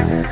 Thank